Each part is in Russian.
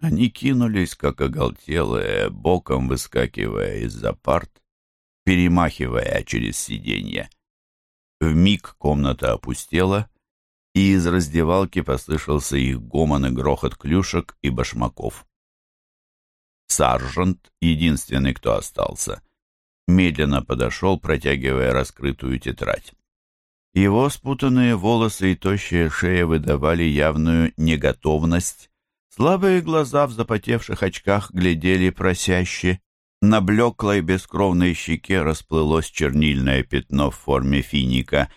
Они кинулись, как оголтелые, боком выскакивая из-за парт, перемахивая через сиденье. В миг комната опустела, и из раздевалки послышался их гомон и грохот клюшек и башмаков. Саржант, единственный, кто остался, медленно подошел, протягивая раскрытую тетрадь. Его спутанные волосы и тощая шея выдавали явную неготовность. Слабые глаза в запотевших очках глядели просяще. На блеклой бескровной щеке расплылось чернильное пятно в форме финика,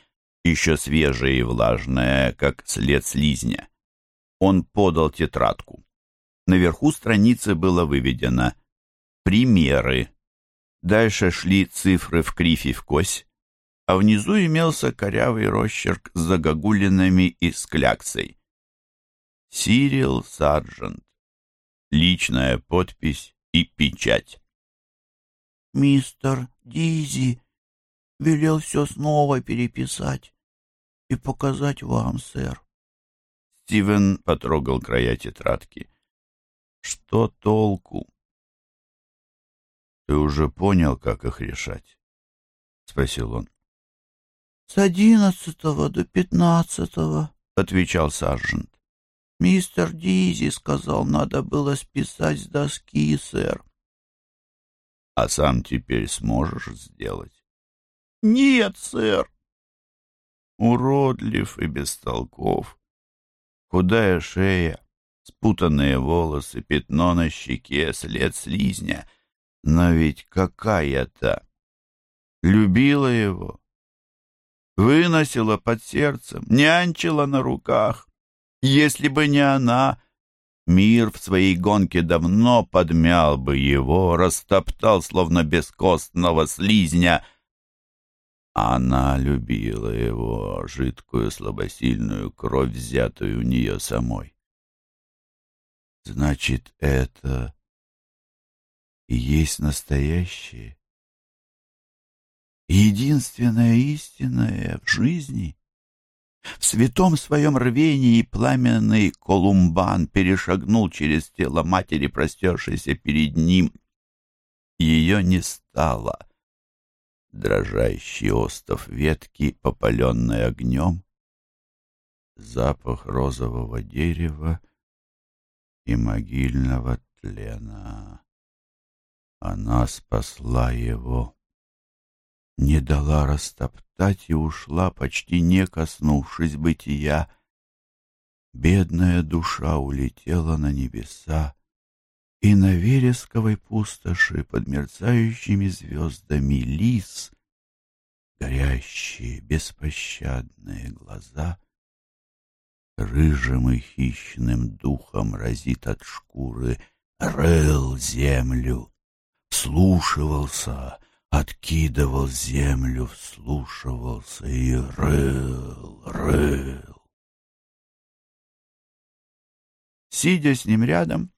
еще свежее и влажное, как след слизня. Он подал тетрадку. Наверху страницы было выведено «Примеры». Дальше шли цифры в кривь и в кось, а внизу имелся корявый росчерк с загогулинами и с кляксой. Сирил Сарджент. Личная подпись и печать. «Мистер Дизи велел все снова переписать и показать вам, сэр». Стивен потрогал края тетрадки. «Что толку?» «Ты уже понял, как их решать?» — спросил он. «С одиннадцатого до пятнадцатого», — отвечал сержант. «Мистер Дизи сказал, надо было списать с доски, сэр». «А сам теперь сможешь сделать?» «Нет, сэр». Уродлив и бестолков. Худая шея, спутанные волосы, пятно на щеке, след слизня. Но ведь какая-то! Любила его, выносила под сердцем, нянчила на руках. Если бы не она, мир в своей гонке давно подмял бы его, растоптал, словно бескостного слизня. Она любила его, жидкую, слабосильную кровь, взятую у нее самой. Значит, это и есть настоящее? единственное истинное в жизни. В святом своем рвении пламенный Колумбан перешагнул через тело матери, простершейся перед ним. Ее не стало. Дрожащий остов ветки, попаленный огнем, запах розового дерева и могильного тлена. Она спасла его не дала растоптать и ушла, почти не коснувшись бытия. Бедная душа улетела на небеса, и на вересковой пустоши под мерцающими звездами лис, горящие, беспощадные глаза, рыжим и хищным духом разит от шкуры, рыл землю, слушивался — откидывал землю, вслушивался и рыл, рыл. Сидя с ним рядом,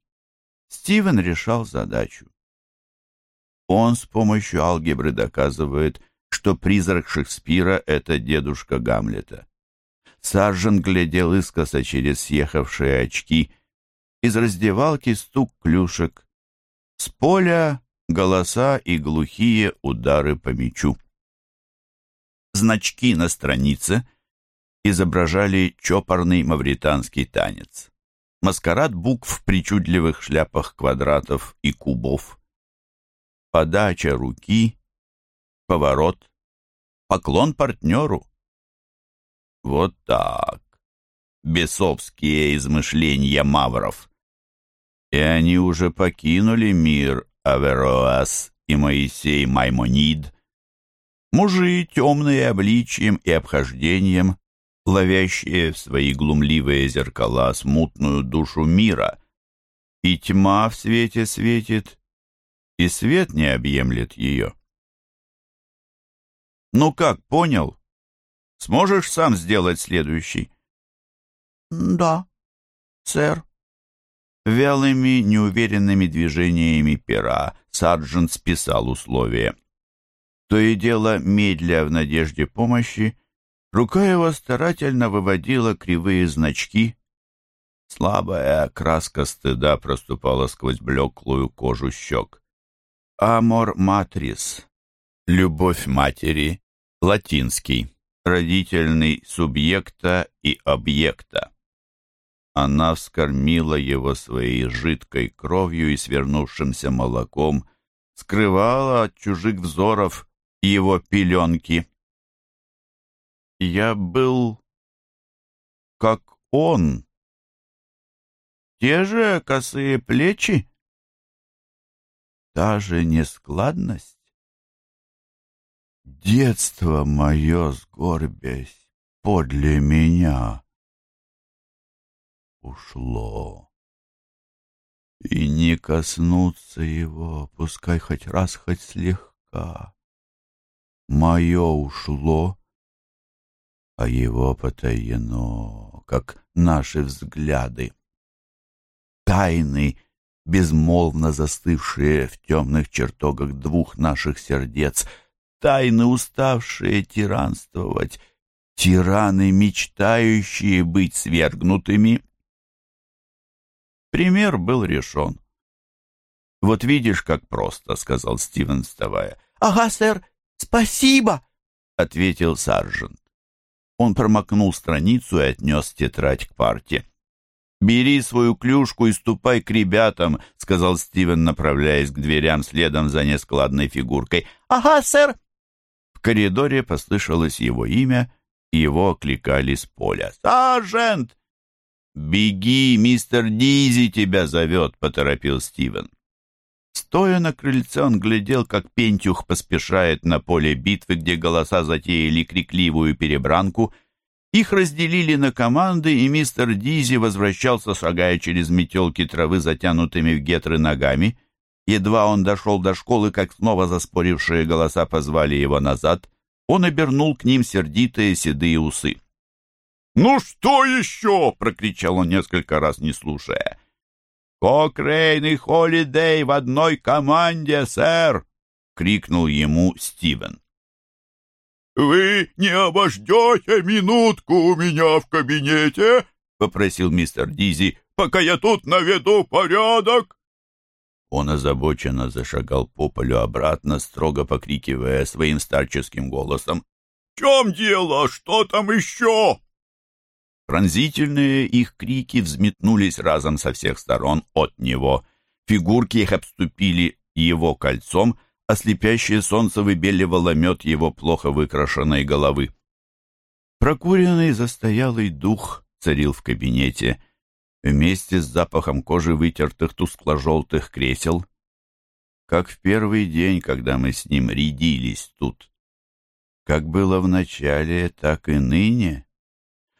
Стивен решал задачу. Он с помощью алгебры доказывает, что призрак Шекспира — это дедушка Гамлета. Саржен глядел искоса через съехавшие очки. Из раздевалки стук клюшек. С поля голоса и глухие удары по мячу. Значки на странице изображали чопорный мавританский танец. Маскарад букв в причудливых шляпах квадратов и кубов. Подача руки, поворот, поклон партнеру. Вот так. Бесовские измышления мавров. И они уже покинули мир Авероас и Моисей Маймонид, мужи темные обличием и обхождением, ловящие в свои глумливые зеркала смутную душу мира, и тьма в свете светит, и свет не объемлет ее. Ну как, понял? Сможешь сам сделать следующий? Да, сэр. Вялыми, неуверенными движениями пера сарджент списал условия. То и дело, медля в надежде помощи, рука его старательно выводила кривые значки. Слабая краска стыда проступала сквозь блеклую кожу щек. Амор матрис. Любовь матери. Латинский. Родительный субъекта и объекта. Она вскормила его своей жидкой кровью и свернувшимся молоком, скрывала от чужих взоров его пеленки. Я был как он. Те же косые плечи, та же нескладность. Детство мое, сгорбясь, подле меня ушло. И не коснуться его, пускай хоть раз, хоть слегка. Мое ушло, а его потаено, как наши взгляды. Тайны, безмолвно застывшие в темных чертогах двух наших сердец, тайны, уставшие тиранствовать, тираны, мечтающие быть свергнутыми. Пример был решен. «Вот видишь, как просто», — сказал Стивен, вставая. «Ага, сэр, спасибо», — ответил сержант. Он промокнул страницу и отнес тетрадь к парте. «Бери свою клюшку и ступай к ребятам», — сказал Стивен, направляясь к дверям следом за нескладной фигуркой. «Ага, сэр!» В коридоре послышалось его имя, и его окликали с поля. «Сажент!» «Беги, мистер Дизи тебя зовет», — поторопил Стивен. Стоя на крыльце, он глядел, как Пентюх поспешает на поле битвы, где голоса затеяли крикливую перебранку. Их разделили на команды, и мистер Дизи возвращался, шагая через метелки травы, затянутыми в гетры ногами. Едва он дошел до школы, как снова заспорившие голоса позвали его назад. Он обернул к ним сердитые седые усы. «Ну что еще?» — прокричал он несколько раз, не слушая. «Кокрейн и Холидей в одной команде, сэр!» — крикнул ему Стивен. «Вы не обождете минутку у меня в кабинете?» — попросил мистер Дизи, «пока я тут наведу порядок». Он озабоченно зашагал по полю обратно, строго покрикивая своим старческим голосом. «В чем дело? Что там еще?» Пронзительные их крики взметнулись разом со всех сторон от него. Фигурки их обступили его кольцом, а слепящее солнце выбеливало мед его плохо выкрашенной головы. Прокуренный застоялый дух царил в кабинете, вместе с запахом кожи вытертых тускло-желтых кресел, как в первый день, когда мы с ним рядились тут. Как было в начале, так и ныне.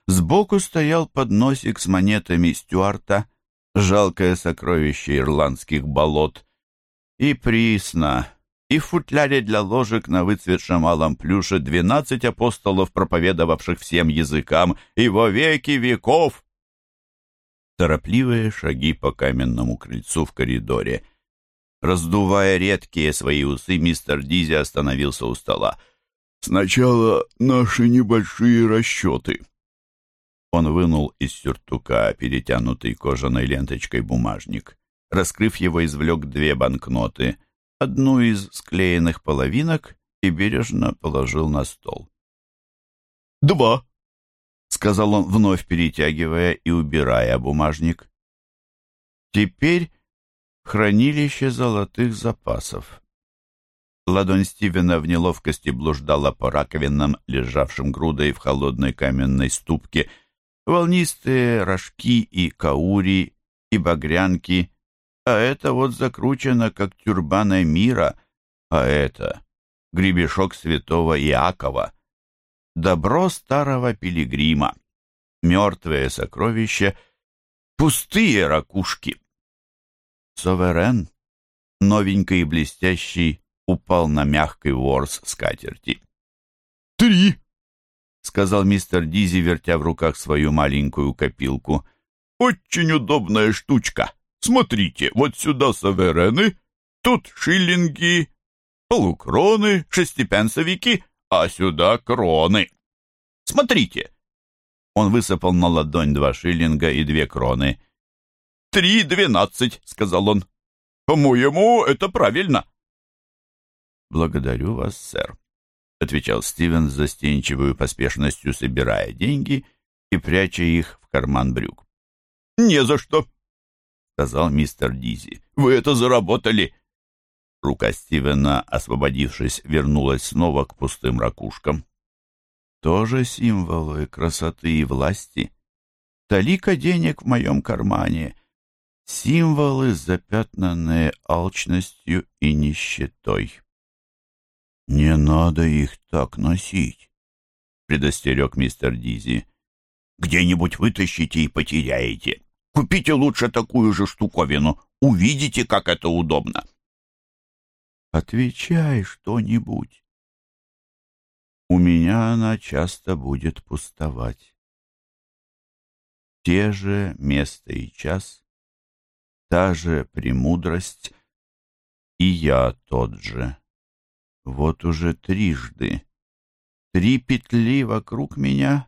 Сбоку стоял подносик с монетами Стюарта, жалкое сокровище ирландских болот. И присно, и в футляре для ложек на выцветшем малом плюше двенадцать апостолов, проповедовавших всем языкам, и во веки веков. Торопливые шаги по каменному крыльцу в коридоре. Раздувая редкие свои усы, мистер Дизи остановился у стола. «Сначала наши небольшие расчеты», он вынул из сюртука перетянутый кожаной ленточкой бумажник. Раскрыв его, извлек две банкноты, одну из склеенных половинок и бережно положил на стол. «Два», — сказал он, вновь перетягивая и убирая бумажник. «Теперь хранилище золотых запасов». Ладонь Стивена в неловкости блуждала по раковинам, лежавшим грудой в холодной каменной ступке — волнистые рожки и каури, и багрянки, а это вот закручено, как тюрбан мира, а это гребешок святого Иакова. Добро старого пилигрима, мертвые сокровища, пустые ракушки. Соверен, новенький и блестящий, упал на мягкий ворс скатерти. «Три!» — сказал мистер Дизи, вертя в руках свою маленькую копилку. «Очень удобная штучка. Смотрите, вот сюда саверены, тут шиллинги, полукроны, шестипенсовики, а сюда кроны. Смотрите!» Он высыпал на ладонь два шиллинга и две кроны — три двенадцать», — сказал он. «По-моему, это правильно». «Благодарю вас, сэр», — отвечал Стивен с застенчивой поспешностью, собирая деньги и пряча их в карман брюк. «Не за что», — сказал мистер Дизи. «Вы это заработали». Рука Стивена, освободившись, вернулась снова к пустым ракушкам. Тоже символы красоты и власти. Талика денег в моем кармане. Символы, запятнанные алчностью и нищетой. «Не надо их так носить», — предостерег мистер Дизи. «Где-нибудь вытащите и потеряете. Купите лучше такую же штуковину. Увидите, как это удобно». «Отвечай что-нибудь». У меня она часто будет пустовать. Те же место и час, та же премудрость, и я тот же. Вот уже трижды. Три петли вокруг меня.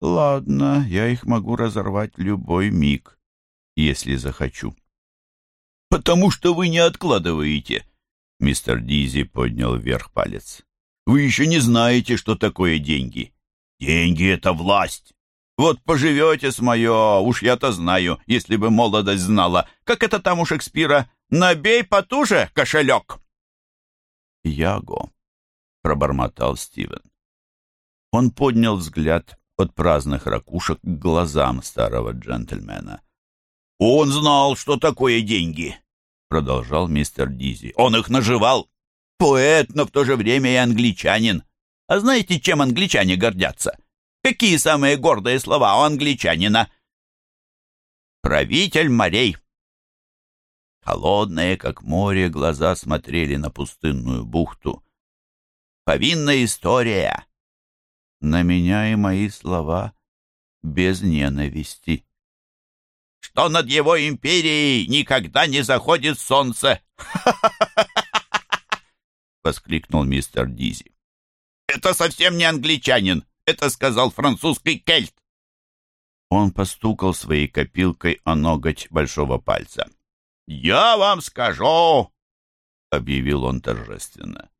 Ладно, я их могу разорвать любой миг, если захочу. «Потому что вы не откладываете!» Мистер Дизи поднял вверх палец. «Вы еще не знаете, что такое деньги. Деньги — это власть. Вот поживете с мое, уж я-то знаю, если бы молодость знала. Как это там у Шекспира? Набей потуже кошелек!» Яго», — пробормотал Стивен. Он поднял взгляд от праздных ракушек к глазам старого джентльмена. «Он знал, что такое деньги», — продолжал мистер Дизи. «Он их наживал. Поэт, но в то же время и англичанин. А знаете, чем англичане гордятся? Какие самые гордые слова у англичанина?» «Правитель морей», Холодные, как море, глаза смотрели на пустынную бухту. Повинная история. На меня и мои слова без ненависти. Что над его империей никогда не заходит солнце. воскликнул мистер Дизи. Это совсем не англичанин, это сказал французский кельт. Он постукал своей копилкой о ноготь большого пальца. «Я вам скажу», — объявил он торжественно,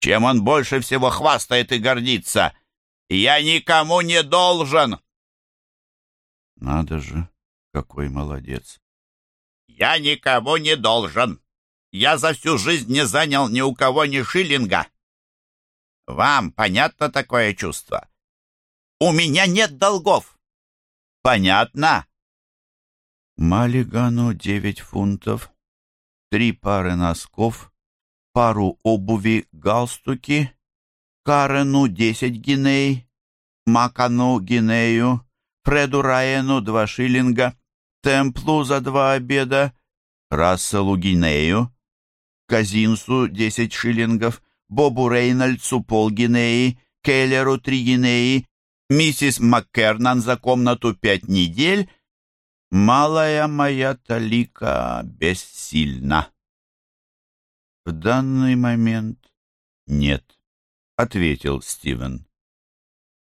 «чем он больше всего хвастает и гордится. Я никому не должен». «Надо же, какой молодец!» «Я никому не должен. Я за всю жизнь не занял ни у кого ни шиллинга. Вам понятно такое чувство? У меня нет долгов. Понятно?» Малигану девять фунтов, три пары носков, пару обуви, галстуки, Карену десять гиней, Макану гинею, Фреду Райену два шиллинга, Темплу за два обеда, Расселу гинею, Казинсу десять шиллингов, Бобу Рейнольдсу полгинеи, Келлеру три гинеи, миссис Маккернан за комнату пять недель Малая моя талика бессильна. В данный момент нет, ответил Стивен.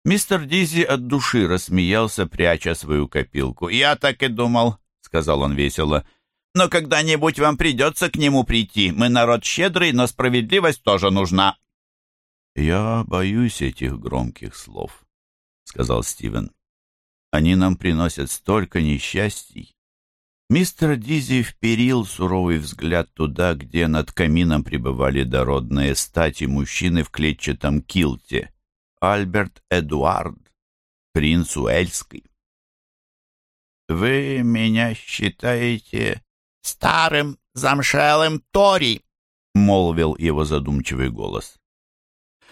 Мистер Дизи от души рассмеялся, пряча свою копилку. «Я так и думал», — сказал он весело. «Но когда-нибудь вам придется к нему прийти. Мы народ щедрый, но справедливость тоже нужна». «Я боюсь этих громких слов», — сказал Стивен. Они нам приносят столько несчастий. Мистер Дизи вперил суровый взгляд туда, где над камином пребывали дородные стати мужчины в клетчатом килте. Альберт Эдуард, принц Уэльский. «Вы меня считаете старым замшелым Тори?» — молвил его задумчивый голос.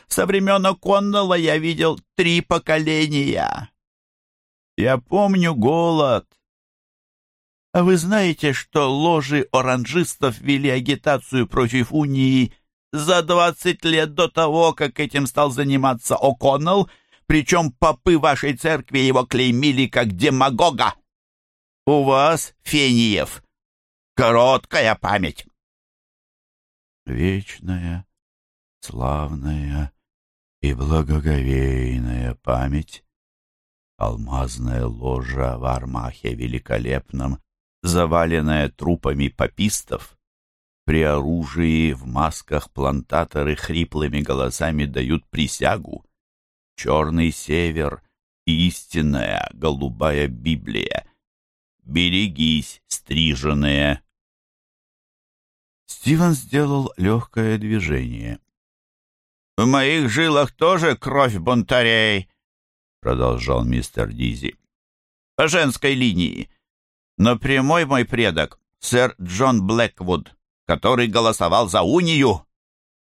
«Со времен О'Коннелла я видел три поколения. Я помню голод. А вы знаете, что ложи оранжистов вели агитацию против унии за двадцать лет до того, как этим стал заниматься О'Коннелл, причем попы вашей церкви его клеймили как демагога? У вас, Фениев, короткая память. Вечная, славная и благоговейная память Алмазная ложа в Армахе великолепном заваленная трупами попистов, при оружии в масках плантаторы хриплыми голосами дают присягу. Черный север и истинная голубая Библия. Берегись, стриженные. Стивен сделал легкое движение. «В моих жилах тоже кровь бунтарей», — продолжал мистер Дизи. «По женской линии. Но прямой мой предок — сэр Джон Блэквуд, который голосовал за унию.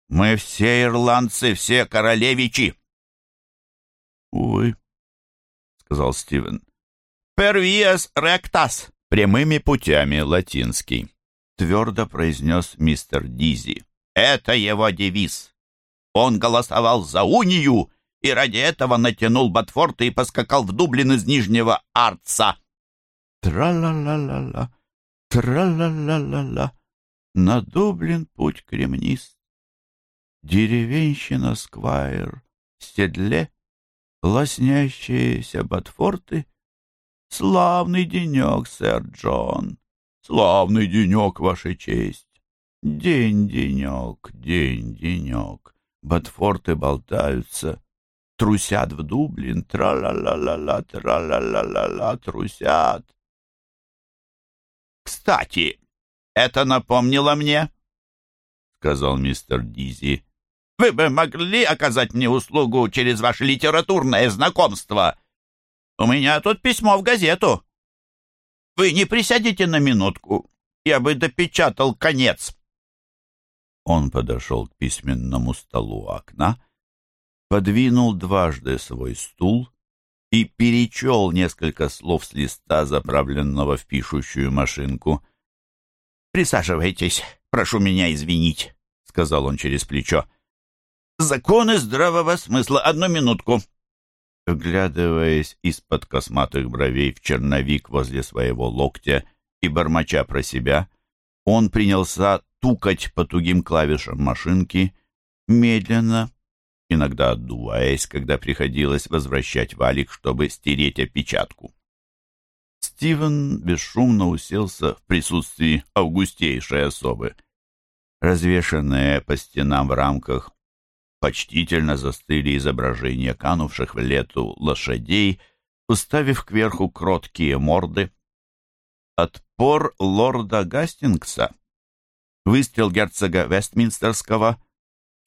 Мы все ирландцы, все королевичи». «Увы», — сказал Стивен. «Первиес ректас» — прямыми путями латинский, — твердо произнес мистер Дизи. «Это его девиз. Он голосовал за унию» и ради этого натянул ботфорты и поскакал в Дублин из Нижнего Арца. Тра-ла-ла-ла-ла, тра-ла-ла-ла-ла, на Дублин путь кремнист. Деревенщина Сквайр в седле, лоснящиеся ботфорты. Славный денек, сэр Джон, славный денек, ваша честь. День-денек, день-денек, ботфорты болтаются, трусят в Дублин, тра-ла-ла-ла-ла, тра-ла-ла-ла-ла, трусят. «Кстати, это напомнило мне», — сказал мистер Дизи. «Вы бы могли оказать мне услугу через ваше литературное знакомство? У меня тут письмо в газету. Вы не присядете на минутку? Я бы допечатал конец». Он подошел к письменному столу окна подвинул дважды свой стул и перечел несколько слов с листа, заправленного в пишущую машинку. «Присаживайтесь, прошу меня извинить», — сказал он через плечо. «Законы здравого смысла. Одну минутку». Вглядываясь из-под косматых бровей в черновик возле своего локтя и бормоча про себя, он принялся тукать по тугим клавишам машинки, медленно, иногда отдуваясь, когда приходилось возвращать валик, чтобы стереть опечатку. Стивен бесшумно уселся в присутствии августейшей особы. Развешанные по стенам в рамках почтительно застыли изображения канувших в лету лошадей, уставив кверху кроткие морды. Отпор лорда Гастингса, выстрел герцога Вестминстерского —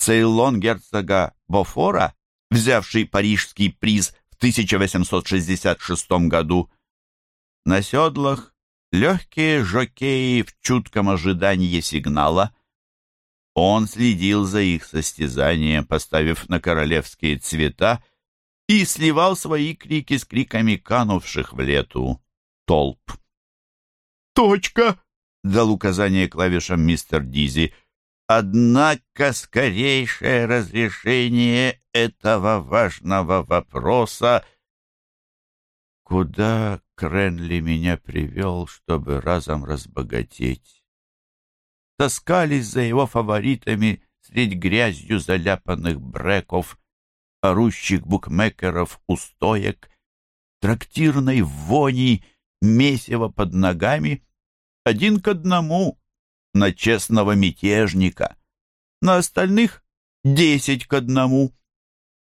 Цейлон герцога Бофора, взявший парижский приз в 1866 году. На седлах легкие жокеи в чутком ожидании сигнала. Он следил за их состязанием, поставив на королевские цвета, и сливал свои крики с криками канувших в лету толп. «Точка!» — дал указание клавишам мистер Дизи. Однако скорейшее разрешение этого важного вопроса Куда Кренли меня привел, чтобы разом разбогатеть? Таскались за его фаворитами средь грязью заляпанных бреков, орущих букмекеров у стоек, трактирной вони, месиво под ногами, один к одному на честного мятежника, на остальных десять к одному.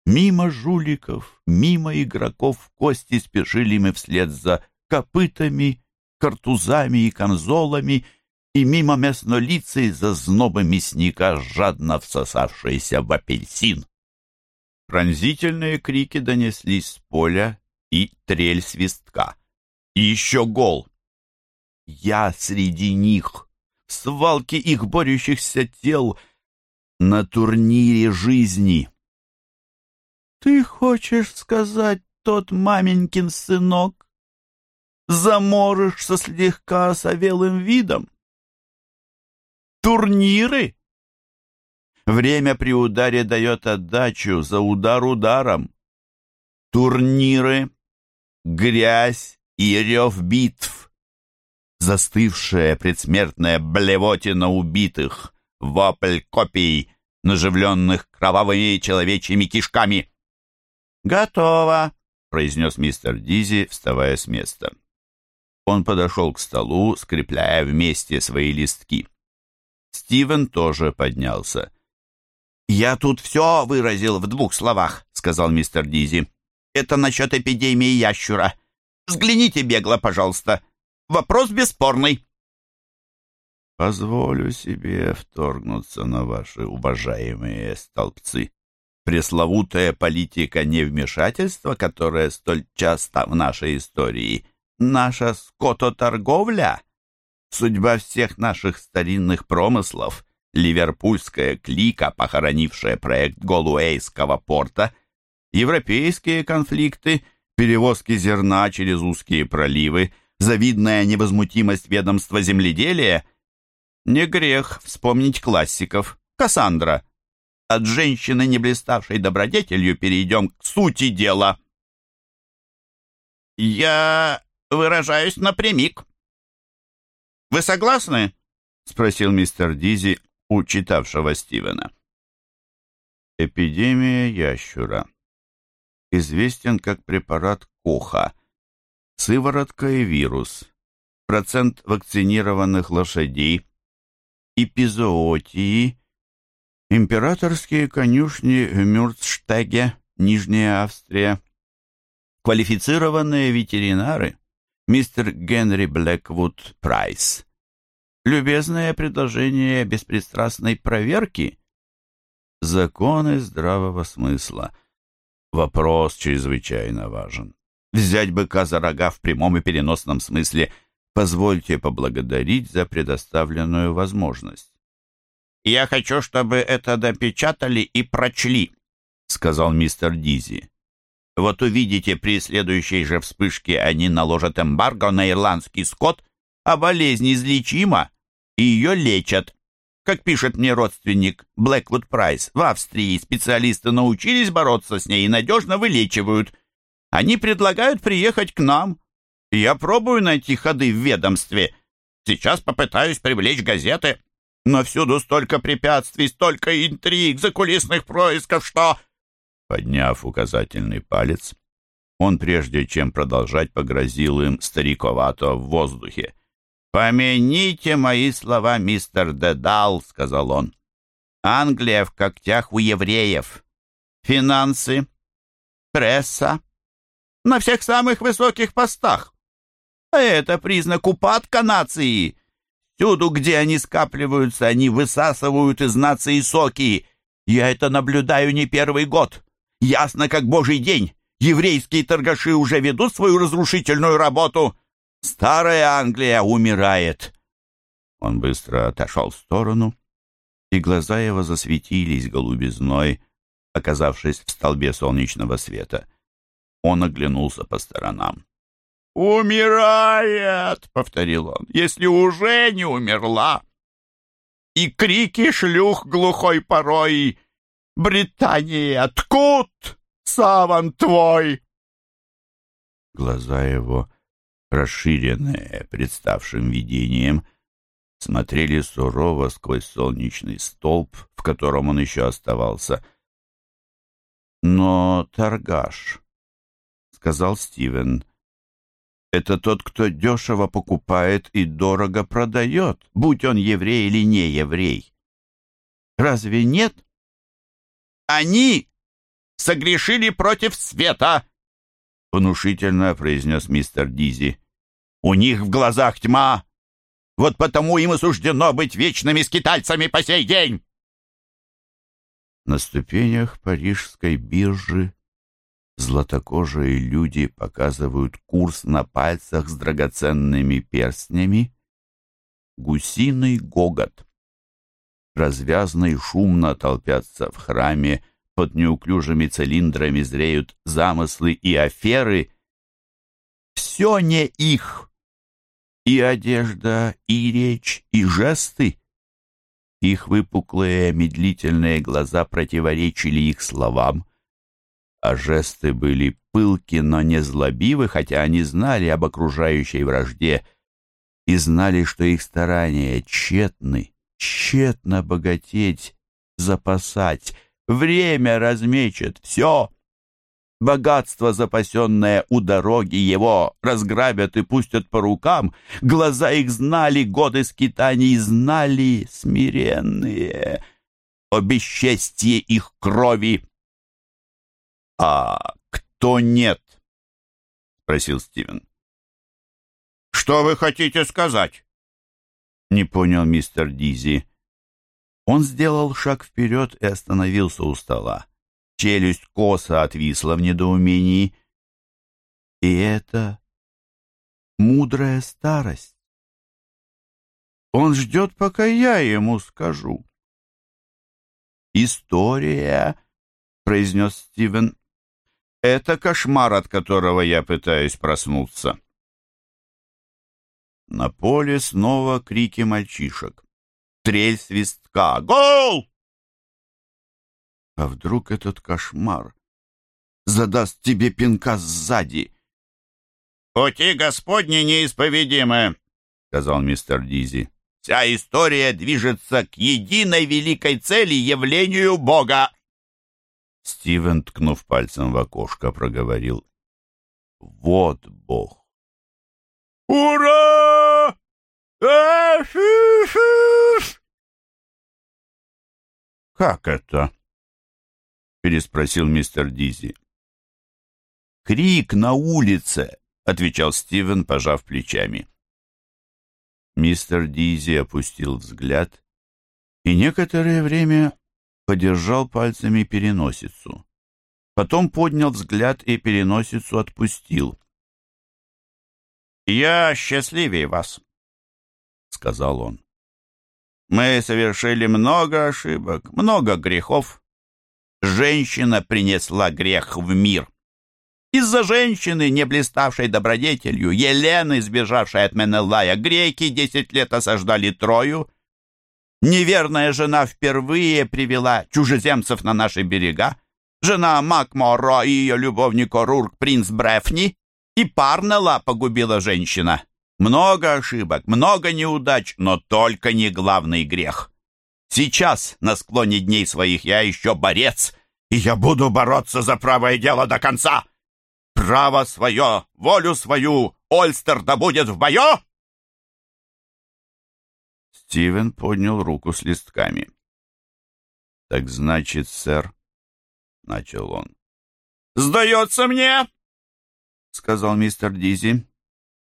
Мимо жуликов, мимо игроков кости спешили мы вслед за копытами, картузами и конзолами, и мимо мяснолицей за знобы мясника, жадно всосавшиеся в апельсин. Пронзительные крики донеслись с поля и трель свистка. И еще гол. Я среди них свалке их борющихся тел на турнире жизни. «Ты хочешь сказать, тот маменькин сынок заморыш со слегка осовелым видом? Турниры?» Время при ударе дает отдачу за удар ударом. Турниры, грязь и рев битв застывшая предсмертная блевотина убитых, вопль копий, наживленных кровавыми человечьими кишками. «Готово», — произнес мистер Дизи, вставая с места. Он подошел к столу, скрепляя вместе свои листки. Стивен тоже поднялся. «Я тут все выразил в двух словах», — сказал мистер Дизи. «Это насчет эпидемии ящура. Взгляните бегло, пожалуйста. Вопрос бесспорный». «Позволю себе вторгнуться на ваши уважаемые столбцы. Пресловутая политика невмешательства, которая столь часто в нашей истории, наша скототорговля, судьба всех наших старинных промыслов — ливерпульская клика, похоронившая проект Голуэйского порта, европейские конфликты, перевозки зерна через узкие проливы, завидная невозмутимость ведомства земледелия. Не грех вспомнить классиков. Кассандра. От женщины, не блиставшей добродетелью, перейдем к сути дела. «Я выражаюсь напрямик. Вы согласны?» — спросил мистер Дизи, у читавшего Стивена. Эпидемия ящура. Известен как препарат Коха, сыворотка и вирус, процент вакцинированных лошадей, эпизоотии, императорские конюшни в Мюрцштеге, Нижняя Австрия, квалифицированные ветеринары, мистер Генри Блэквуд Прайс, Любезное предложение беспристрастной проверки? Законы здравого смысла. Вопрос чрезвычайно важен. Взять быка за рога в прямом и переносном смысле. Позвольте поблагодарить за предоставленную возможность. «Я хочу, чтобы это допечатали и прочли», — сказал мистер Дизи. «Вот увидите, при следующей же вспышке они наложат эмбарго на ирландский скот, а болезнь излечима, и ее лечат. Как пишет мне родственник Блэквуд Прайс, в Австрии специалисты научились бороться с ней и надежно вылечивают. Они предлагают приехать к нам. Я пробую найти ходы в ведомстве. Сейчас попытаюсь привлечь газеты. Но всюду столько препятствий, столько интриг, закулисных происков, что...» Подняв указательный палец, он, прежде чем продолжать, погрозил им стариковато в воздухе. «Помяните мои слова, мистер Дедал», — сказал он. «Англия в когтях у евреев. Финансы, пресса, на всех самых высоких постах. Это признак упадка нации. Всюду, где они скапливаются, они высасывают из нации соки. Я это наблюдаю не первый год. Ясно, как божий день. Еврейские торгаши уже ведут свою разрушительную работу. Старая Англия умирает!» Он быстро отошел в сторону, и глаза его засветились голубизной, оказавшись в столбе солнечного света. Он оглянулся по сторонам. «Умирает!» — повторил он, — «если уже не умерла!» И крики шлюх глухой порой «Британия, ткут! Саван твой!» Глаза его расширенные представшим видением, смотрели сурово сквозь солнечный столб, в котором он еще оставался. «Но торгаш», — сказал Стивен, — «это тот, кто дешево покупает и дорого продает, будь он еврей или не еврей. Разве нет?» «Они согрешили против света», — внушительно произнес мистер Дизи. У них в глазах тьма. Вот потому им и суждено быть вечными скитальцами по сей день. На ступенях парижской биржи златокожие люди показывают курс на пальцах с драгоценными перстнями. Гусиный гогот. Развязно шумно толпятся в храме, под неуклюжими цилиндрами зреют замыслы и аферы. Все не их и одежда, и речь, и жесты. Их выпуклые медлительные глаза противоречили их словам, а жесты были пылки, но не злобивы, хотя они знали об окружающей вражде и знали, что их старания тщетны, тщетно богатеть, запасать, время размечет все. Богатство, запасенное у дороги, его разграбят и пустят по рукам. Глаза их знали годы скитаний, знали смиренные о бесчестье их крови. — А кто нет? — спросил Стивен. — Что вы хотите сказать? — не понял мистер Дизи. Он сделал шаг вперед и остановился у стола. Челюсть косо отвисла в недоумении. И это мудрая старость. Он ждет, пока я ему скажу. «История», — произнес Стивен, — «это кошмар, от которого я пытаюсь проснуться». На поле снова крики мальчишек. Трель свистка. «Гол!» А вдруг этот кошмар задаст тебе пинка сзади? «Пути Господни неисповедимы», — сказал мистер Дизи. «Вся история движется к единой великой цели — явлению Бога». Стивен, ткнув пальцем в окошко, проговорил. «Вот Бог». «Ура! «Как это?» — переспросил мистер Дизи. «Крик на улице!» — отвечал Стивен, пожав плечами. Мистер Дизи опустил взгляд и некоторое время подержал пальцами переносицу. Потом поднял взгляд и переносицу отпустил. «Я счастливее вас», — сказал он. «Мы совершили много ошибок, много грехов, женщина принесла грех в мир. Из-за женщины, не блиставшей добродетелью, Елены, сбежавшей от Менелая, греки десять лет осаждали Трою. Неверная жена впервые привела чужеземцев на наши берега. Жена Макморо и ее любовник Орурк, принц Брефни, и Парнела погубила женщина. Много ошибок, много неудач, но только не главный грех. Сейчас, на склоне дней своих, я еще борец, и я буду бороться за правое дело до конца. Право свое, волю свою, Ольстер да будет в бою!» Стивен поднял руку с листками. «Так значит, сэр...» — начал он. «Сдается мне!» — сказал мистер Дизи.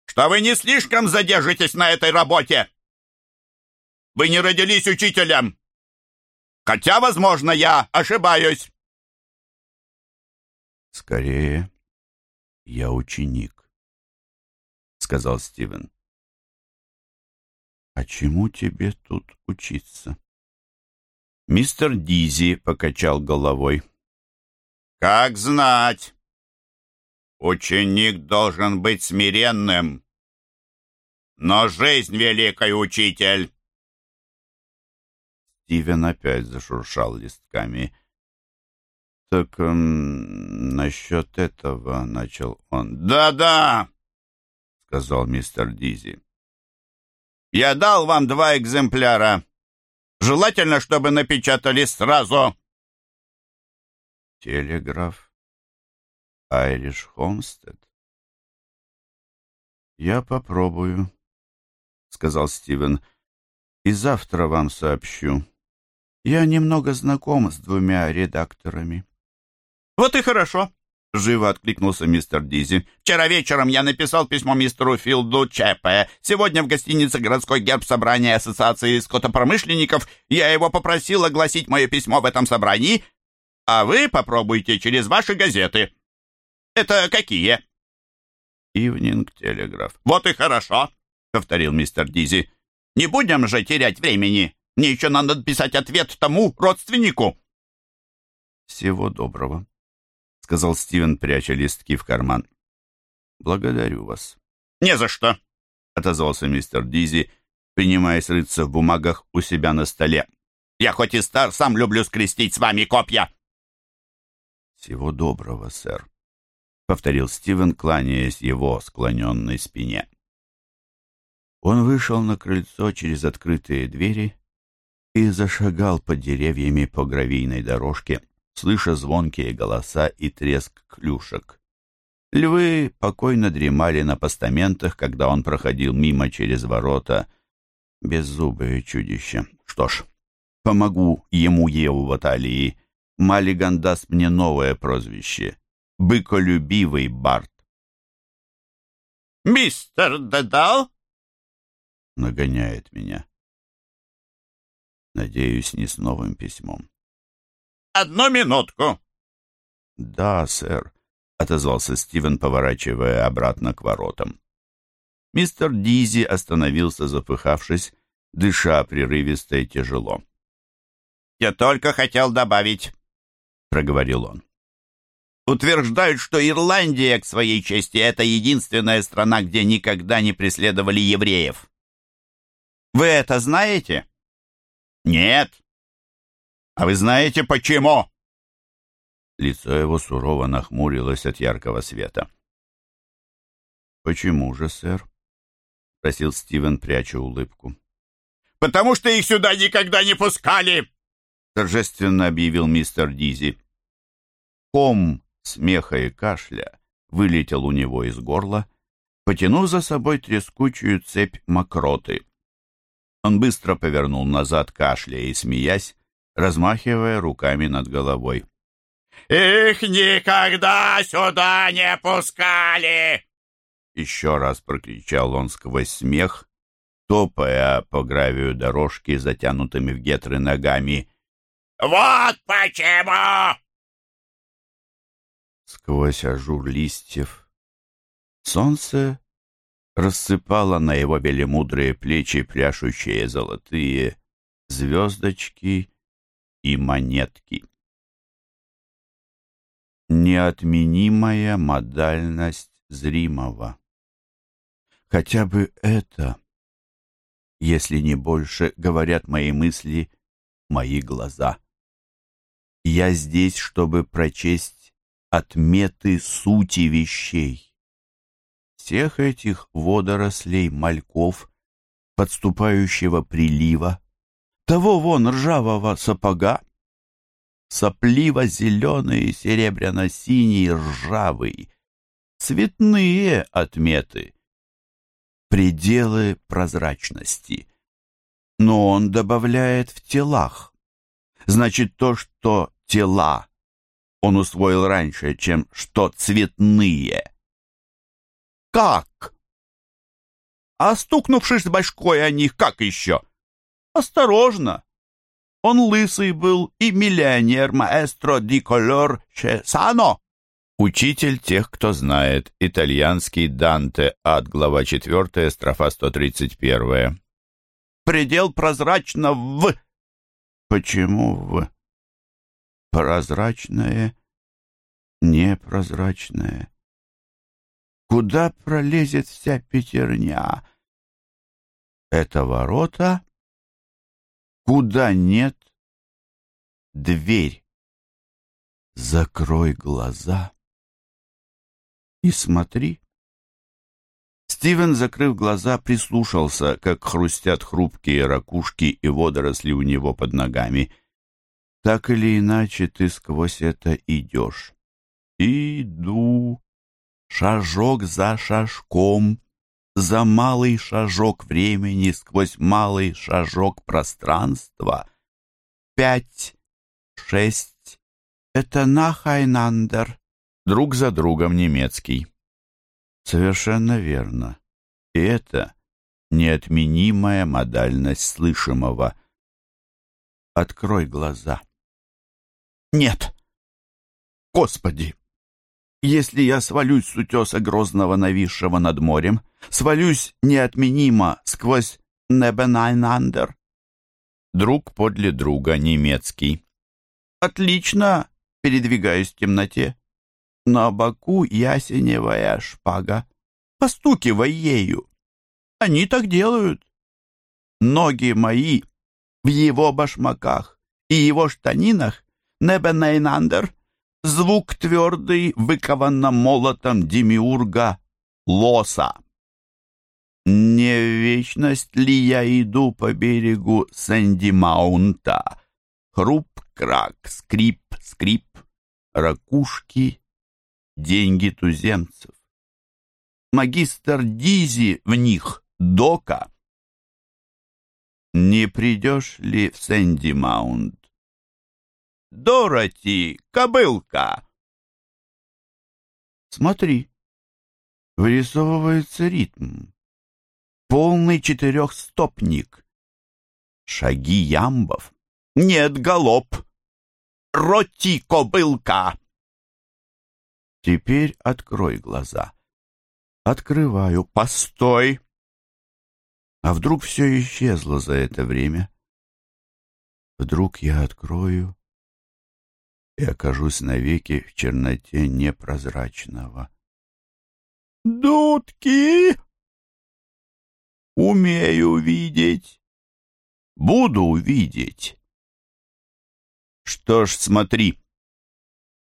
«Что вы не слишком задержитесь на этой работе!» Вы не родились учителем. Хотя, возможно, я ошибаюсь. Скорее, я ученик, сказал Стивен. А чему тебе тут учиться? Мистер Дизи покачал головой. Как знать. Ученик должен быть смиренным. Но жизнь великий учитель. Стивен опять зашуршал листками. «Так эм, насчет этого...» — начал он. «Да-да!» — сказал мистер Дизи. «Я дал вам два экземпляра. Желательно, чтобы напечатали сразу». «Телеграф. Айриш Хомстед». «Я попробую», — сказал Стивен, — «и завтра вам сообщу». Я немного знаком с двумя редакторами. Вот и хорошо, живо откликнулся мистер Дизи. Вчера вечером я написал письмо мистеру Филду Чепе. Сегодня в гостинице городской герб собрания ассоциации скотопромышленников. Я его попросил огласить мое письмо в этом собрании, а вы попробуйте через ваши газеты. Это какие? Ивнинг Телеграф. Вот и хорошо, повторил мистер Дизи. Не будем же терять времени. Мне еще надо писать ответ тому родственнику». «Всего доброго», — сказал Стивен, пряча листки в карман. «Благодарю вас». «Не за что», — отозвался мистер Дизи, принимаясь рыться в бумагах у себя на столе. «Я хоть и стар, сам люблю скрестить с вами копья». «Всего доброго, сэр», — повторил Стивен, кланяясь его склоненной спине. Он вышел на крыльцо через открытые двери и зашагал под деревьями по гравийной дорожке, слыша звонкие голоса и треск клюшек. Львы покойно дремали на постаментах, когда он проходил мимо через ворота. Беззубое чудище. Что ж, помогу ему Еву в Аталии. Маллиган даст мне новое прозвище. Быколюбивый Барт. «Мистер Дедал?» Нагоняет меня. Надеюсь, не с новым письмом. «Одну минутку!» «Да, сэр», — отозвался Стивен, поворачивая обратно к воротам. Мистер Дизи остановился, запыхавшись, дыша прерывисто и тяжело. «Я только хотел добавить», — проговорил он. «Утверждают, что Ирландия, к своей чести, это единственная страна, где никогда не преследовали евреев. Вы это знаете?» «Нет». «А вы знаете, почему?» Лицо его сурово нахмурилось от яркого света. «Почему же, сэр?» — спросил Стивен, пряча улыбку. «Потому что их сюда никогда не пускали!» — торжественно объявил мистер Дизи. Ком смеха и кашля вылетел у него из горла, потянув за собой трескучую цепь мокроты. Он быстро повернул назад, кашляя и смеясь, размахивая руками над головой. «Их никогда сюда не пускали!» Еще раз прокричал он сквозь смех, топая по гравию дорожки, затянутыми в гетры ногами. «Вот почему!» Сквозь ажур листьев солнце рассыпало на его премудрые плечи пляшущие золотые звездочки и монетки. Неотменимая модальность зримого. Хотя бы это, если не больше, говорят мои мысли, мои глаза. Я здесь, чтобы прочесть отметы сути вещей всех этих водорослей, мальков, подступающего прилива, того вон ржавого сапога, сопливо-зеленый, серебряно-синий, ржавый, цветные отметы, пределы прозрачности. Но он добавляет в телах. Значит, то, что тела он усвоил раньше, чем что цветные – как? А стукнувшись башкой о них, как еще? Осторожно. Он лысый был и миллионер, маэстро ди колор Чесано. Учитель тех, кто знает. Итальянский Данте, ад, глава 4, строфа 131. Предел прозрачно в... Почему в... Прозрачное, непрозрачное. Куда пролезет вся пятерня? Это ворота? Куда нет? Дверь. Закрой глаза и смотри. Стивен, закрыв глаза, прислушался, как хрустят хрупкие ракушки и водоросли у него под ногами. Так или иначе ты сквозь это идешь. Иду, шажок за шажком, за малый шажок времени сквозь малый шажок пространства. Пять, шесть — это нахайнандер, друг за другом немецкий. Совершенно верно. И это неотменимая модальность слышимого. Открой глаза. Нет! Господи! Если я свалюсь с утеса грозного нависшего над морем, свалюсь неотменимо сквозь Небенайнандер. Друг подле друга немецкий. Отлично передвигаюсь в темноте. На боку ясеневая шпага. Постукивай ею. Они так делают. Ноги мои в его башмаках и его штанинах Небенайнандер звук твердый, выковано молотом демиурга Лоса. Не в вечность ли я иду по берегу Сэнди-Маунта, хрупкий крак, скрип, скрип, ракушки, деньги туземцев. Магистр Дизи в них, дока. Не придешь ли в Сэнди Маунт? Дороти, кобылка! Смотри, вырисовывается ритм. Полный четырехстопник. Шаги ямбов. Нет, галоп. Роти, кобылка! Теперь открой глаза. Открываю. Постой! А вдруг все исчезло за это время? Вдруг я открою и окажусь навеки в черноте непрозрачного. «Дудки!» «Умею видеть. Буду видеть». «Что ж, смотри,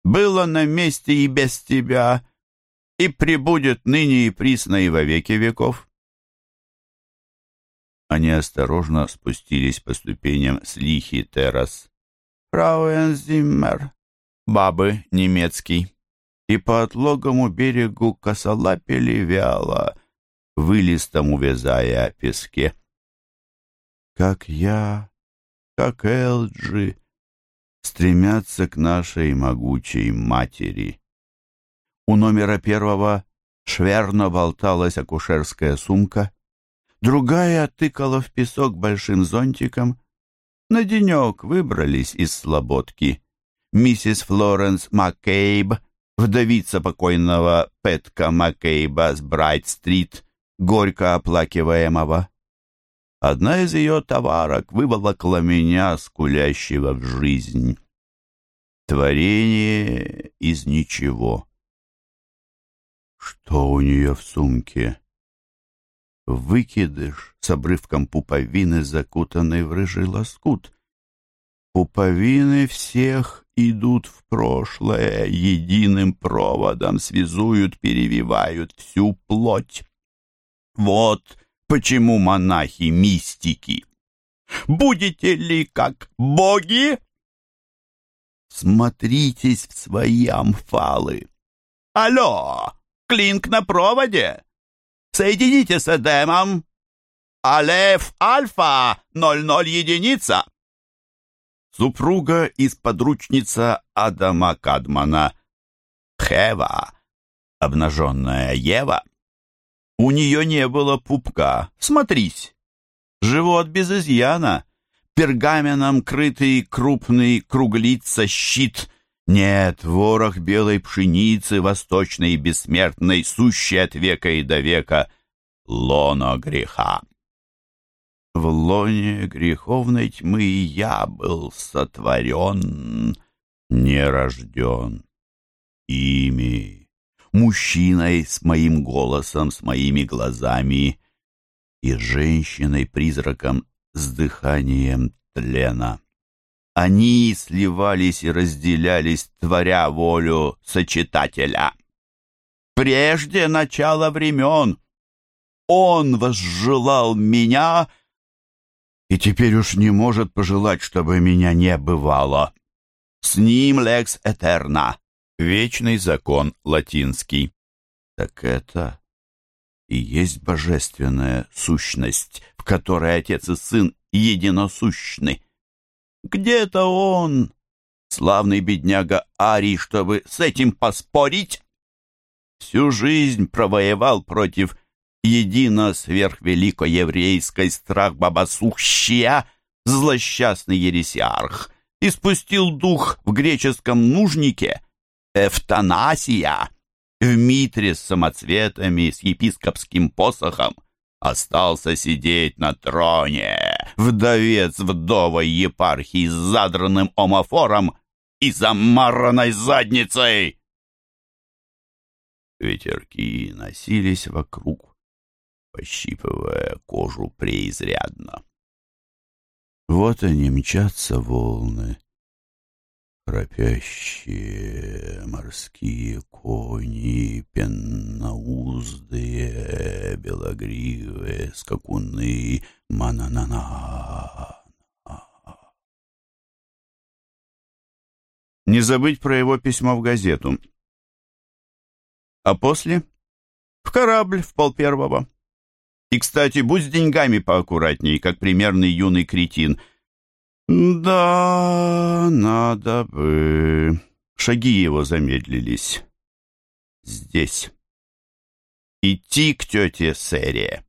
было на месте и без тебя, и прибудет ныне и присно и во веки веков». Они осторожно спустились по ступеням с лихий террас. Фрауензиммер, бабы немецкий, и по отлогому берегу косолапили вяло, вылистом увязая песке. Как я, как Элджи, стремятся к нашей могучей матери. У номера первого шверно болталась акушерская сумка, другая тыкала в песок большим зонтиком. На денек выбрались из слободки. Миссис Флоренс Маккейб, вдовица покойного Петка Маккейба с Брайт-стрит, горько оплакиваемого. Одна из ее товарок выволокла меня, скулящего в жизнь. Творение из ничего. Что у нее в сумке? Выкидыш с обрывком пуповины, закутанной в рыжий лоскут. Пуповины всех идут в прошлое, единым проводом связуют, перевивают всю плоть. Вот почему монахи мистики. Будете ли как боги? Смотритесь в свои амфалы. Алло, клинк на проводе? Соедините с Эдемом. Алеф Альфа 00 единица. Супруга из подручница Адама Кадмана. Хева, обнаженная Ева. У нее не было пупка. Смотрись. Живот без изъяна. Пергаменом крытый крупный круглица щит — нет, ворох белой пшеницы, восточной и бессмертной, сущей от века и до века, лоно греха. В лоне греховной тьмы я был сотворен, не рожден. Ими, мужчиной с моим голосом, с моими глазами и женщиной-призраком с дыханием тлена. Они сливались и разделялись, творя волю сочетателя. Прежде начала времен он возжелал меня и теперь уж не может пожелать, чтобы меня не бывало. С ним лекс этерна, вечный закон латинский. Так это и есть божественная сущность, в которой отец и сын единосущны. Где-то он, славный бедняга Арий, чтобы с этим поспорить. Всю жизнь провоевал против едино сверхвеликой еврейской страх бабасущия, злосчастный ересиарх, и спустил дух в греческом нужнике Эвтанасия в митре с самоцветами, с епископским посохом, остался сидеть на троне, вдовец вдовой епархии с задранным омофором и замаранной задницей. Ветерки носились вокруг, пощипывая кожу преизрядно. Вот они мчатся волны, Храпящие морские кони, пенноуздые, белогривые, скакуны, мананана. Не забыть про его письмо в газету. А после — в корабль в полпервого. И, кстати, будь с деньгами поаккуратней, как примерный юный кретин. Да, надо бы... Шаги его замедлились. Здесь. Идти к тете Серия.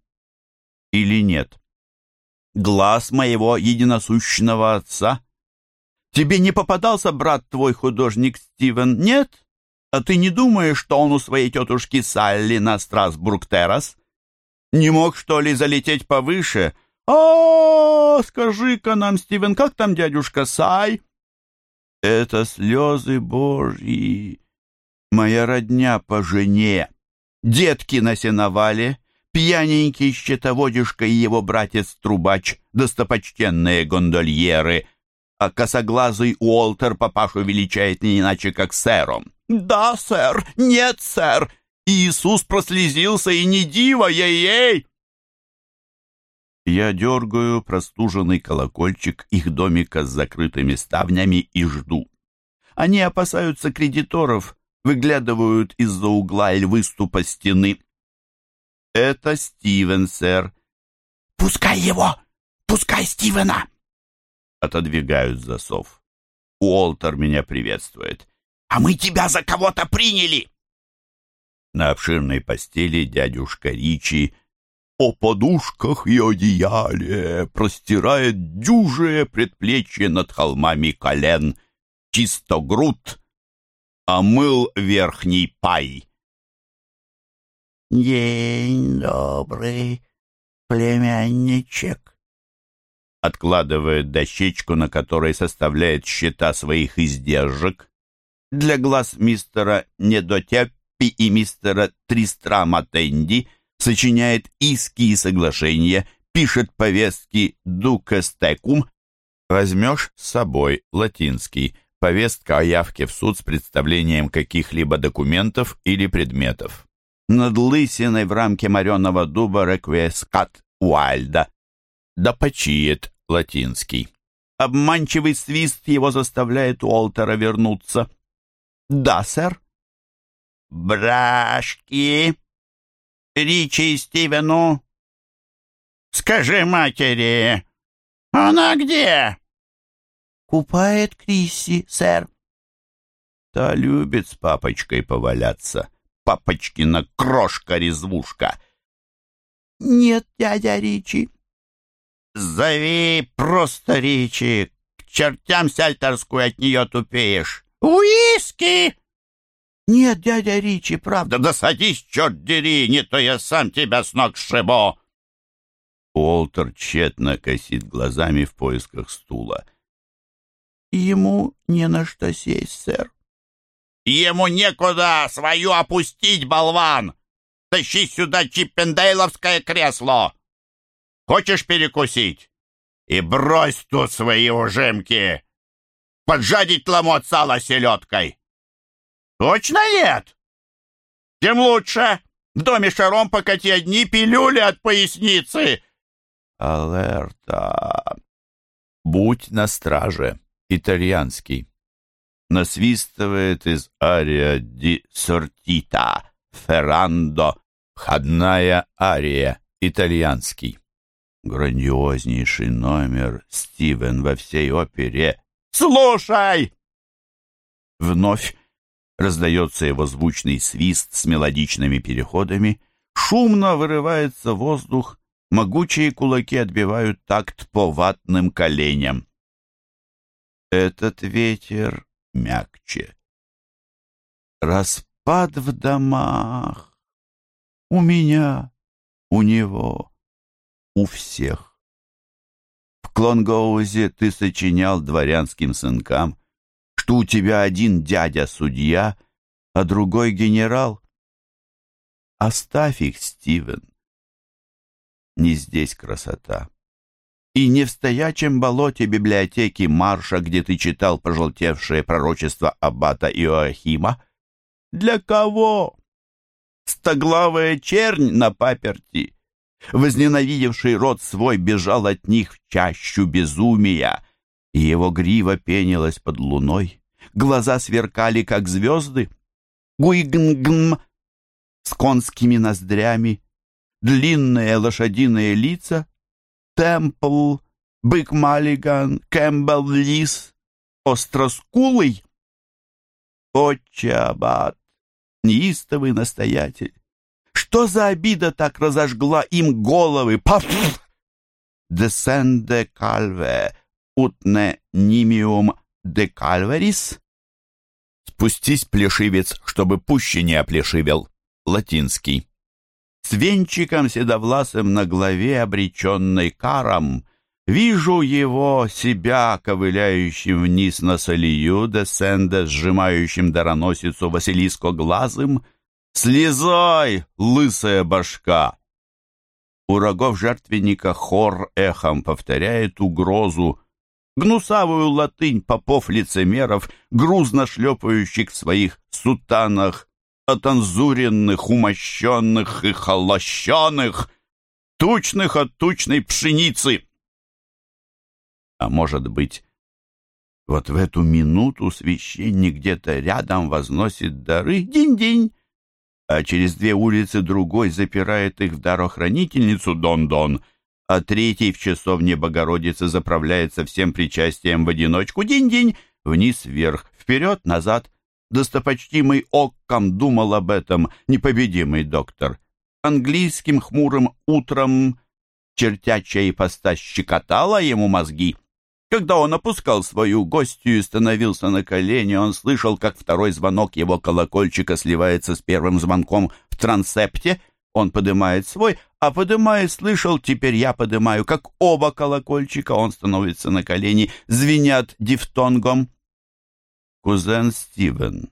Или нет? Глаз моего единосущного отца? Тебе не попадался брат твой художник Стивен, нет? А ты не думаешь, что он у своей тетушки Салли на Страсбург-террас? Не мог, что ли, залететь повыше? А, скажи-ка нам, Стивен, как там дядюшка Сай? Это слезы Божьи. Моя родня по жене. Детки на сеновале, пьяненький щитоводишка и его братец-трубач, достопочтенные гондольеры, а косоглазый Уолтер папашу величает не иначе, как сэром. «Да, сэр! Нет, сэр! Иисус прослезился, и не диво, ей-ей!» Я дергаю простуженный колокольчик их домика с закрытыми ставнями и жду. Они опасаются кредиторов, выглядывают из-за угла или выступа стены. «Это Стивен, сэр». «Пускай его! Пускай Стивена!» Отодвигают засов. Уолтер меня приветствует. «А мы тебя за кого-то приняли!» На обширной постели дядюшка Ричи о подушках и одеяле простирает дюжие предплечье над холмами колен, чисто груд, а мыл верхний пай. «День добрый, племянничек», откладывает дощечку, на которой составляет счета своих издержек. Для глаз мистера Недотеппи и мистера Тристрама Тенди сочиняет иски и соглашения, пишет повестки «дукестекум», возьмешь с собой латинский, повестка о явке в суд с представлением каких-либо документов или предметов. Над лысиной в рамке мореного дуба реквескат Уайльда. Да почиет латинский. Обманчивый свист его заставляет Уолтера вернуться. «Да, сэр». «Брашки!» Ричи Стивену. Скажи матери, она где? Купает Крисси, сэр. Та любит с папочкой поваляться. Папочкина крошка-резвушка. Нет, дядя Ричи. Зови просто Ричи. К чертям сальтерскую от нее тупеешь. Уиски! «Нет, дядя Ричи, правда». «Да садись, черт дери, не то я сам тебя с ног сшибу!» Уолтер тщетно косит глазами в поисках стула. «Ему не на что сесть, сэр». «Ему некуда свою опустить, болван! Тащи сюда чиппендейловское кресло! Хочешь перекусить? И брось тут свои ужимки! Поджадить ломоть сала селедкой!» Точно нет? Тем лучше. В доме шаром покати одни пилюли от поясницы. Алерта. Будь на страже. Итальянский. Насвистывает из ария ди сортита. Феррандо. Входная ария. Итальянский. Грандиознейший номер Стивен во всей опере. Слушай! Вновь Раздается его звучный свист с мелодичными переходами. Шумно вырывается воздух. Могучие кулаки отбивают такт по ватным коленям. Этот ветер мягче. Распад в домах. У меня, у него, у всех. В Клонгоузе ты сочинял дворянским сынкам — что у тебя один дядя судья, а другой генерал. Оставь их, Стивен. Не здесь красота. И не в стоячем болоте библиотеки Марша, где ты читал пожелтевшее пророчество аббата Иоахима. Для кого? Стоглавая чернь на паперти, возненавидевший род свой, бежал от них в чащу безумия — и его грива пенилась под луной. глаза сверкали, как звезды. Гуигнгм с конскими ноздрями, длинные лошадиные лица, Темпл, Бык Маллиган, Кэмпбелл Лис, Остроскулый. Отче Аббат, неистовый настоятель, что за обида так разожгла им головы? Паф! Десенде кальве, утне нимиум де кальверис? Спустись, плешивец, чтобы пуще не оплешивел. Латинский. С венчиком седовласым на главе, обреченной каром, Вижу его, себя, ковыляющим вниз на солью, десенде, сжимающим дароносицу Василиско глазым. «Слезай, лысая башка!» У рогов жертвенника хор эхом повторяет угрозу, гнусавую латынь попов-лицемеров, грузно шлепающих в своих сутанах, отанзуренных, умощенных и холощенных, тучных от тучной пшеницы. А может быть, вот в эту минуту священник где-то рядом возносит дары? Динь-динь, а через две улицы другой запирает их в дарохранительницу Дон-Дон, а третий в часовне Богородицы заправляется всем причастием в одиночку динь-динь, вниз-вверх, вперед-назад. Достопочтимый Оккам думал об этом, непобедимый доктор. Английским хмурым утром чертячая ипостась щекотала ему мозги. Когда он опускал свою гостью и становился на колени, он слышал, как второй звонок его колокольчика сливается с первым звонком в трансепте. Он подымает свой, а подымая слышал, теперь я подымаю, как оба колокольчика, он становится на колени, звенят дифтонгом. Кузен Стивен,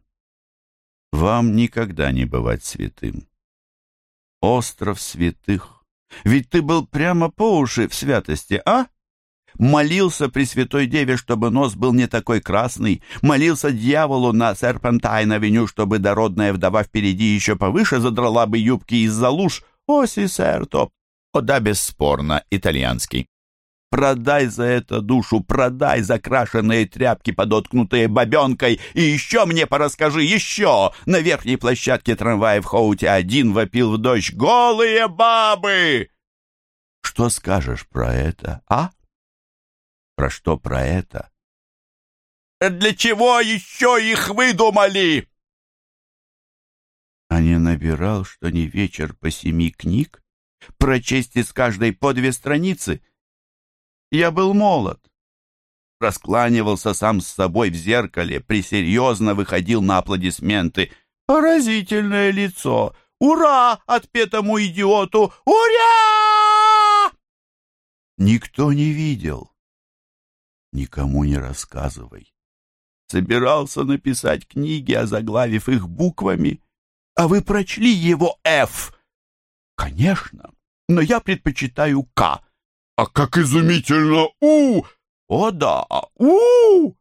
вам никогда не бывать святым. Остров святых. Ведь ты был прямо по уши в святости, а? молился Пресвятой Деве, чтобы нос был не такой красный, молился дьяволу на Серпентайн-авеню, чтобы дородная вдова впереди еще повыше задрала бы юбки из-за луж. О, сисерто! О, да, бесспорно, итальянский. Продай за это душу, продай закрашенные тряпки, подоткнутые бабенкой, и еще мне порасскажи, еще! На верхней площадке трамвая в Хоуте один вопил в дождь «Голые бабы!» Что скажешь про это, а? Про что про это? Для чего еще их выдумали? А не набирал, что не вечер по семи книг? Прочесть из каждой по две страницы? Я был молод. Раскланивался сам с собой в зеркале, присерьезно выходил на аплодисменты. Поразительное лицо! Ура отпетому идиоту! Ура! Никто не видел никому не рассказывай. Собирался написать книги, озаглавив их буквами, а вы прочли его «Ф». Конечно, но я предпочитаю «К». А как изумительно «У». О да, «У».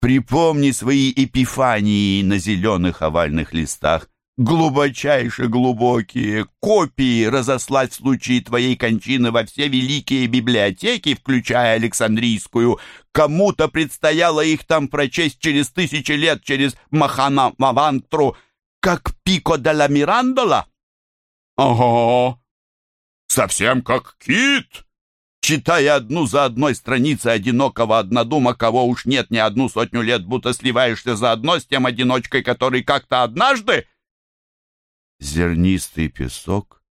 Припомни свои эпифании на зеленых овальных листах глубочайше глубокие копии разослать в случае твоей кончины во все великие библиотеки, включая Александрийскую. Кому-то предстояло их там прочесть через тысячи лет, через Махана Мавантру, как Пико де ла Мирандола. Ага, совсем как кит. Читая одну за одной страницы одинокого однодума, кого уж нет ни одну сотню лет, будто сливаешься заодно с тем одиночкой, который как-то однажды зернистый песок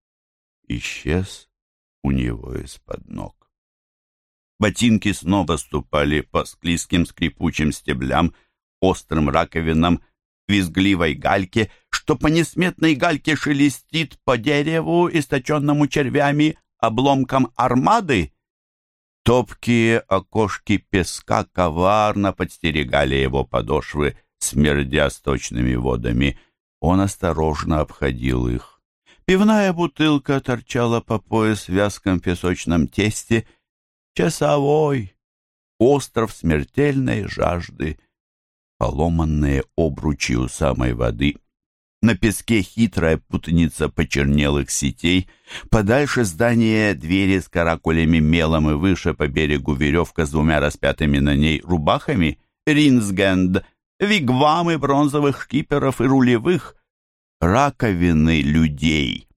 исчез у него из-под ног. Ботинки снова ступали по склизким скрипучим стеблям, острым раковинам, визгливой гальке, что по несметной гальке шелестит по дереву, источенному червями, обломкам армады. Топкие окошки песка коварно подстерегали его подошвы, смердя сточными водами — он осторожно обходил их. Пивная бутылка торчала по пояс в вязком песочном тесте. Часовой! Остров смертельной жажды. Поломанные обручи у самой воды. На песке хитрая путаница почернелых сетей. Подальше здание двери с каракулями мелом и выше по берегу веревка с двумя распятыми на ней рубахами. ринсгенд, вигвамы бронзовых шкиперов и рулевых, раковины людей.